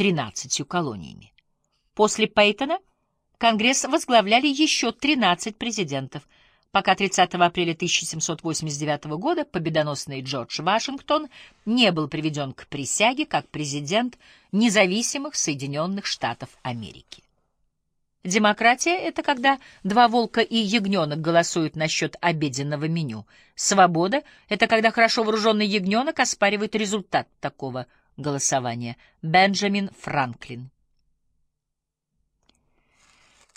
13 колониями. После Пейтона Конгресс возглавляли еще 13 президентов, пока 30 апреля 1789 года победоносный Джордж Вашингтон не был приведен к присяге как президент независимых Соединенных Штатов Америки. Демократия — это когда два волка и ягненок голосуют насчет обеденного меню. Свобода — это когда хорошо вооруженный ягненок оспаривает результат такого голосования. Бенджамин Франклин.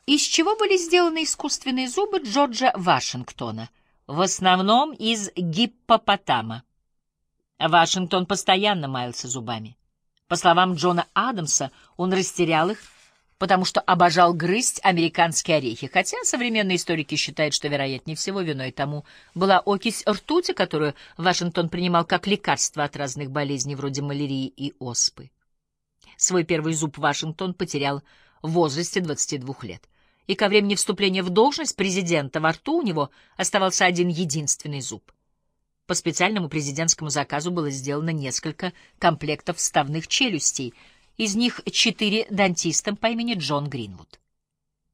Из чего были сделаны искусственные зубы Джорджа Вашингтона? В основном из гиппопотама. Вашингтон постоянно маялся зубами. По словам Джона Адамса, он растерял их, потому что обожал грызть американские орехи, хотя современные историки считают, что, вероятнее всего, виной тому была окись ртути, которую Вашингтон принимал как лекарство от разных болезней вроде малярии и оспы. Свой первый зуб Вашингтон потерял в возрасте 22 лет и ко времени вступления в должность президента во рту у него оставался один единственный зуб. По специальному президентскому заказу было сделано несколько комплектов вставных челюстей, из них четыре дантистам по имени Джон Гринвуд.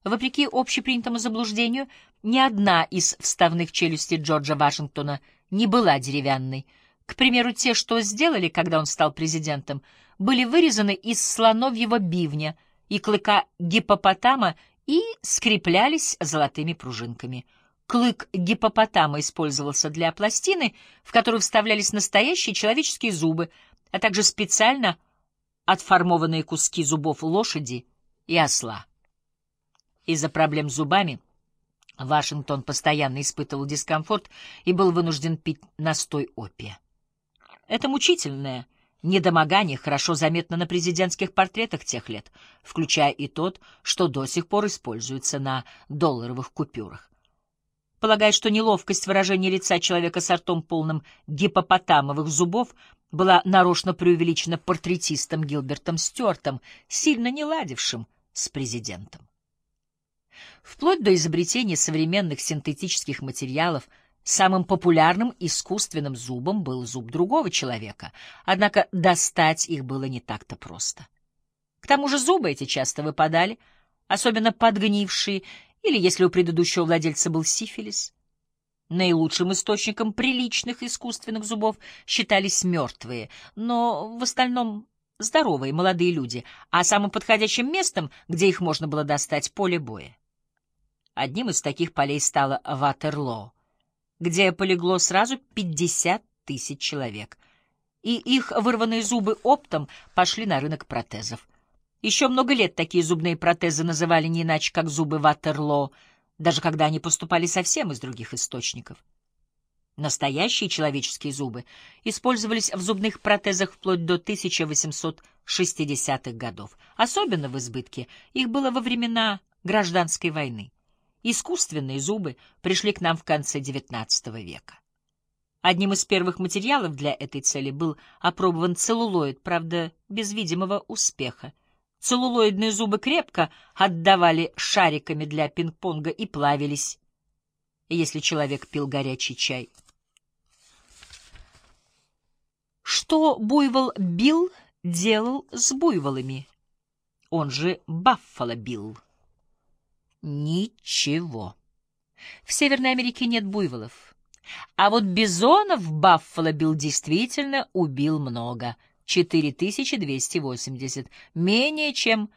Вопреки общепринятому заблуждению, ни одна из вставных челюстей Джорджа Вашингтона не была деревянной. К примеру, те, что сделали, когда он стал президентом, были вырезаны из слоновьего бивня и клыка гипопотама и скреплялись золотыми пружинками. Клык гипопотама использовался для пластины, в которую вставлялись настоящие человеческие зубы, а также специально отформованные куски зубов лошади и осла. Из-за проблем с зубами Вашингтон постоянно испытывал дискомфорт и был вынужден пить настой опия. Это мучительное Недомогание хорошо заметно на президентских портретах тех лет, включая и тот, что до сих пор используется на долларовых купюрах. Полагая, что неловкость выражения лица человека с ртом полным гипопотамовых зубов была нарочно преувеличена портретистом Гилбертом Стюартом, сильно не ладившим с президентом. Вплоть до изобретения современных синтетических материалов – Самым популярным искусственным зубом был зуб другого человека, однако достать их было не так-то просто. К тому же зубы эти часто выпадали, особенно подгнившие, или если у предыдущего владельца был сифилис. Наилучшим источником приличных искусственных зубов считались мертвые, но в остальном здоровые молодые люди, а самым подходящим местом, где их можно было достать, — поле боя. Одним из таких полей стало Ватерлоо где полегло сразу 50 тысяч человек, и их вырванные зубы оптом пошли на рынок протезов. Еще много лет такие зубные протезы называли не иначе, как зубы Ватерлоо, даже когда они поступали совсем из других источников. Настоящие человеческие зубы использовались в зубных протезах вплоть до 1860-х годов. Особенно в избытке их было во времена гражданской войны. Искусственные зубы пришли к нам в конце XIX века. Одним из первых материалов для этой цели был опробован целлулоид, правда, без видимого успеха. Целлулоидные зубы крепко отдавали шариками для пинг-понга и плавились, если человек пил горячий чай. Что буйвол Билл делал с буйволами? Он же Баффало Билл. Ничего. В Северной Америке нет буйволов. А вот бизонов Баффало Билл действительно убил много. 4280, менее чем